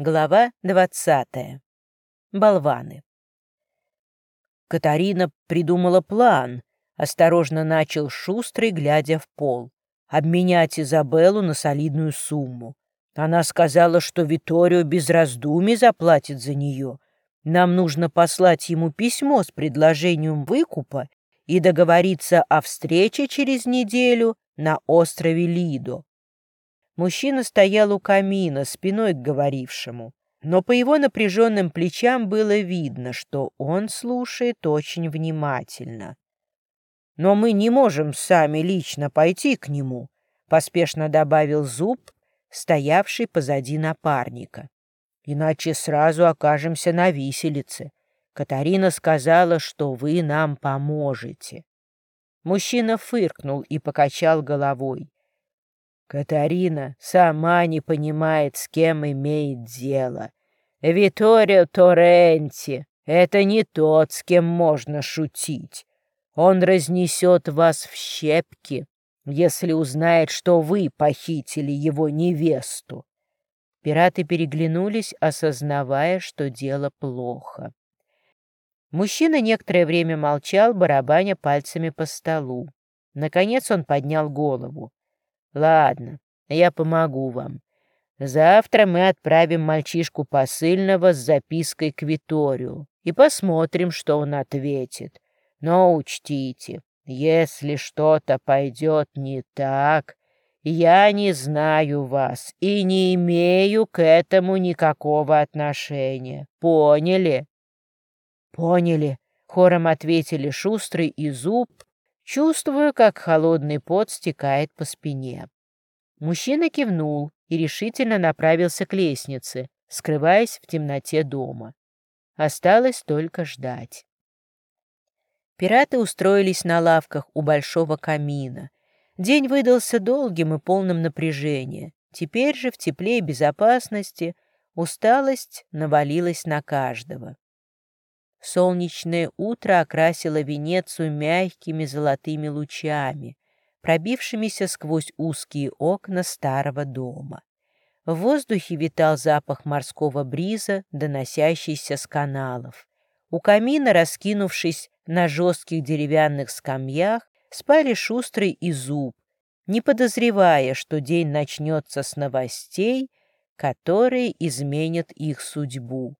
Глава двадцатая. Болваны. Катарина придумала план, осторожно начал Шустрый, глядя в пол. Обменять Изабеллу на солидную сумму. Она сказала, что Виторио без раздумий заплатит за нее. Нам нужно послать ему письмо с предложением выкупа и договориться о встрече через неделю на острове Лидо. Мужчина стоял у камина, спиной к говорившему, но по его напряженным плечам было видно, что он слушает очень внимательно. «Но мы не можем сами лично пойти к нему», — поспешно добавил Зуб, стоявший позади напарника. «Иначе сразу окажемся на виселице. Катарина сказала, что вы нам поможете». Мужчина фыркнул и покачал головой. Катарина сама не понимает, с кем имеет дело. Виторио Торренти — это не тот, с кем можно шутить. Он разнесет вас в щепки, если узнает, что вы похитили его невесту. Пираты переглянулись, осознавая, что дело плохо. Мужчина некоторое время молчал, барабаня пальцами по столу. Наконец он поднял голову. Ладно, я помогу вам. Завтра мы отправим мальчишку посыльного с запиской к Виторию и посмотрим, что он ответит. Но учтите, если что-то пойдет не так, я не знаю вас и не имею к этому никакого отношения. Поняли? Поняли, хором ответили Шустрый и Зуб, Чувствую, как холодный пот стекает по спине. Мужчина кивнул и решительно направился к лестнице, скрываясь в темноте дома. Осталось только ждать. Пираты устроились на лавках у большого камина. День выдался долгим и полным напряжения. Теперь же в тепле и безопасности усталость навалилась на каждого. Солнечное утро окрасило Венецию мягкими золотыми лучами, пробившимися сквозь узкие окна старого дома. В воздухе витал запах морского бриза, доносящийся с каналов. У камина, раскинувшись на жестких деревянных скамьях, спали шустрый и зуб, не подозревая, что день начнется с новостей, которые изменят их судьбу.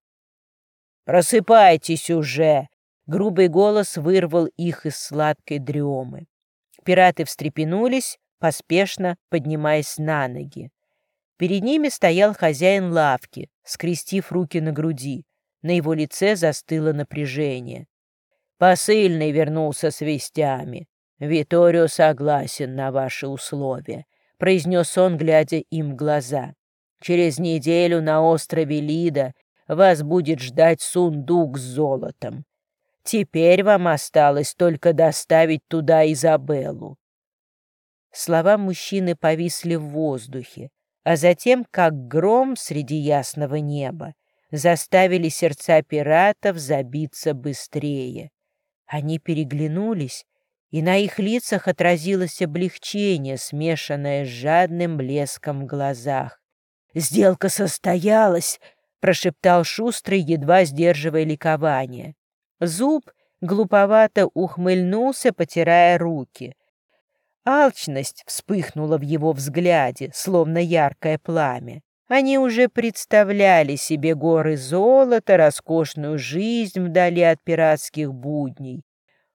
«Просыпайтесь уже!» Грубый голос вырвал их из сладкой дремы. Пираты встрепенулись, поспешно поднимаясь на ноги. Перед ними стоял хозяин лавки, скрестив руки на груди. На его лице застыло напряжение. Посыльный вернулся с вестями. «Виторио согласен на ваши условия», — произнес он, глядя им в глаза. «Через неделю на острове Лида вас будет ждать сундук с золотом. Теперь вам осталось только доставить туда Изабеллу». Слова мужчины повисли в воздухе, а затем, как гром среди ясного неба, заставили сердца пиратов забиться быстрее. Они переглянулись, и на их лицах отразилось облегчение, смешанное с жадным блеском в глазах. «Сделка состоялась!» — прошептал Шустрый, едва сдерживая ликование. Зуб глуповато ухмыльнулся, потирая руки. Алчность вспыхнула в его взгляде, словно яркое пламя. Они уже представляли себе горы золота, роскошную жизнь вдали от пиратских будней.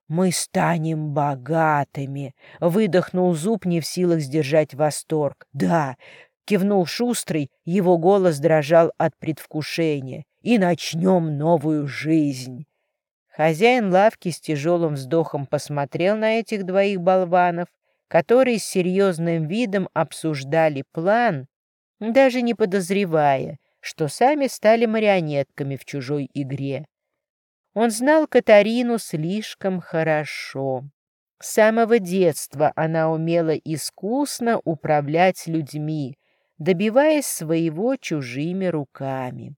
«Мы станем богатыми!» — выдохнул зуб, не в силах сдержать восторг. «Да, Кивнул Шустрый, его голос дрожал от предвкушения. «И начнем новую жизнь!» Хозяин лавки с тяжелым вздохом посмотрел на этих двоих болванов, которые с серьезным видом обсуждали план, даже не подозревая, что сами стали марионетками в чужой игре. Он знал Катарину слишком хорошо. С самого детства она умела искусно управлять людьми, добиваясь своего чужими руками.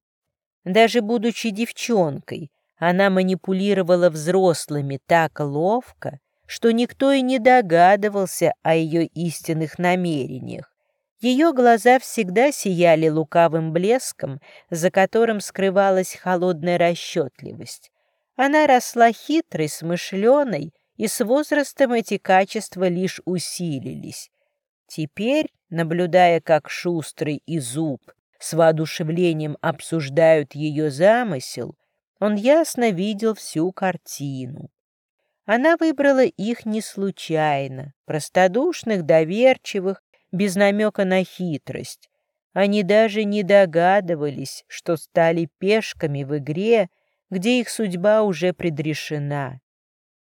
Даже будучи девчонкой, она манипулировала взрослыми так ловко, что никто и не догадывался о ее истинных намерениях. Ее глаза всегда сияли лукавым блеском, за которым скрывалась холодная расчетливость. Она росла хитрой, смышленой, и с возрастом эти качества лишь усилились. Теперь, наблюдая, как Шустрый и Зуб с воодушевлением обсуждают ее замысел, он ясно видел всю картину. Она выбрала их не случайно, простодушных, доверчивых, без намека на хитрость. Они даже не догадывались, что стали пешками в игре, где их судьба уже предрешена.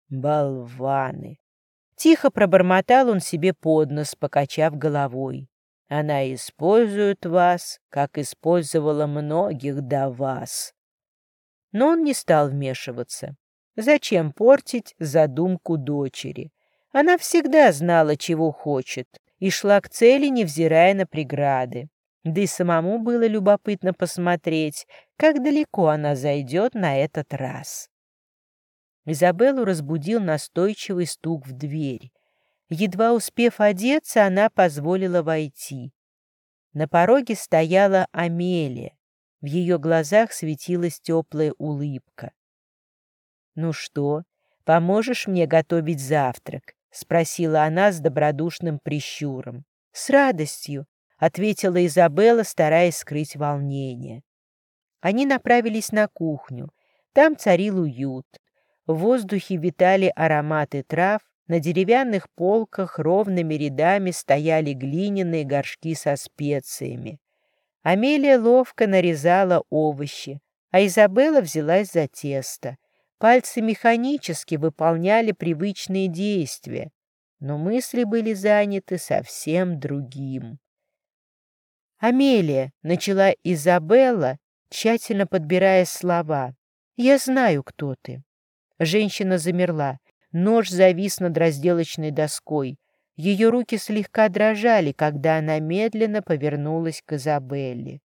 Болваны! Тихо пробормотал он себе под нос, покачав головой. Она использует вас, как использовала многих до вас. Но он не стал вмешиваться. Зачем портить задумку дочери? Она всегда знала, чего хочет, и шла к цели, невзирая на преграды. Да и самому было любопытно посмотреть, как далеко она зайдет на этот раз. Изабеллу разбудил настойчивый стук в дверь. Едва успев одеться, она позволила войти. На пороге стояла Амелия. В ее глазах светилась теплая улыбка. «Ну что, поможешь мне готовить завтрак?» — спросила она с добродушным прищуром. «С радостью», — ответила Изабелла, стараясь скрыть волнение. Они направились на кухню. Там царил уют. В воздухе витали ароматы трав, на деревянных полках ровными рядами стояли глиняные горшки со специями. Амелия ловко нарезала овощи, а Изабелла взялась за тесто. Пальцы механически выполняли привычные действия, но мысли были заняты совсем другим. «Амелия», — начала Изабелла, тщательно подбирая слова, — «я знаю, кто ты. Женщина замерла. Нож завис над разделочной доской. Ее руки слегка дрожали, когда она медленно повернулась к Изабелле.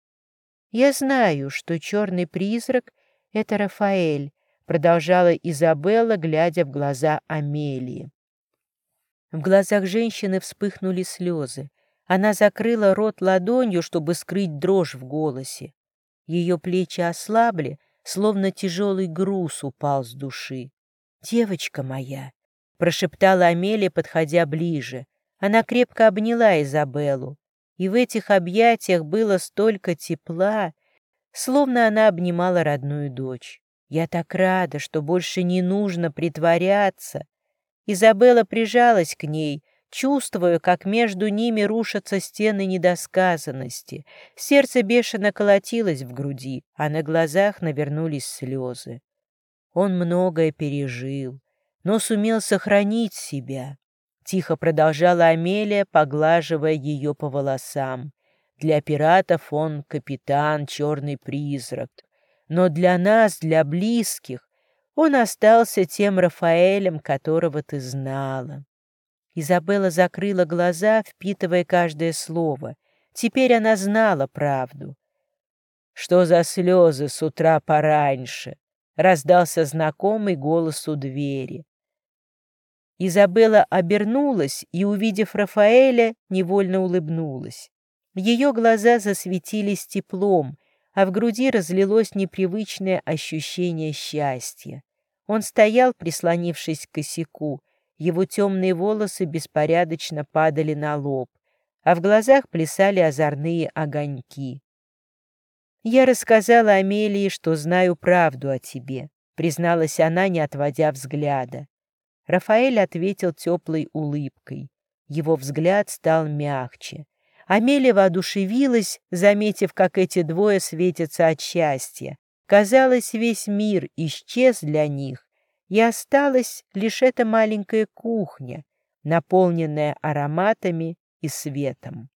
«Я знаю, что черный призрак — это Рафаэль», — продолжала Изабелла, глядя в глаза Амелии. В глазах женщины вспыхнули слезы. Она закрыла рот ладонью, чтобы скрыть дрожь в голосе. Ее плечи ослабли, словно тяжелый груз упал с души. «Девочка моя!» — прошептала Амелия, подходя ближе. Она крепко обняла Изабеллу, и в этих объятиях было столько тепла, словно она обнимала родную дочь. «Я так рада, что больше не нужно притворяться!» Изабелла прижалась к ней — чувствуя, как между ними рушатся стены недосказанности. Сердце бешено колотилось в груди, а на глазах навернулись слезы. Он многое пережил, но сумел сохранить себя. Тихо продолжала Амелия, поглаживая ее по волосам. Для пиратов он капитан, черный призрак. Но для нас, для близких, он остался тем Рафаэлем, которого ты знала. Изабелла закрыла глаза, впитывая каждое слово. Теперь она знала правду. «Что за слезы с утра пораньше?» — раздался знакомый голос у двери. Изабелла обернулась и, увидев Рафаэля, невольно улыбнулась. Ее глаза засветились теплом, а в груди разлилось непривычное ощущение счастья. Он стоял, прислонившись к косяку, его темные волосы беспорядочно падали на лоб, а в глазах плясали озорные огоньки. «Я рассказала Амелии, что знаю правду о тебе», — призналась она, не отводя взгляда. Рафаэль ответил теплой улыбкой. Его взгляд стал мягче. Амелия воодушевилась, заметив, как эти двое светятся от счастья. Казалось, весь мир исчез для них, и осталась лишь эта маленькая кухня, наполненная ароматами и светом.